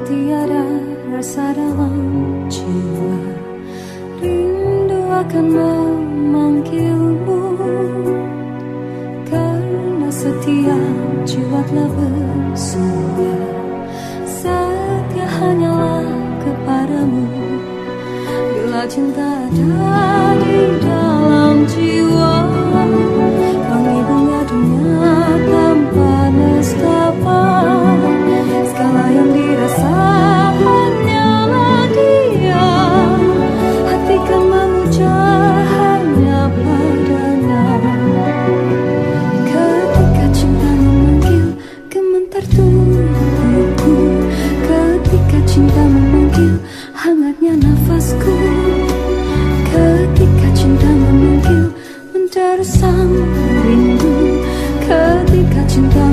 tiada rasa dalam jiwa Rindu akan memanggilmu. Karena setiap jiwa telah bersumpah Setia hanyalah kepadamu. Bila cinta ada di dalam bersama rindu ketika cinta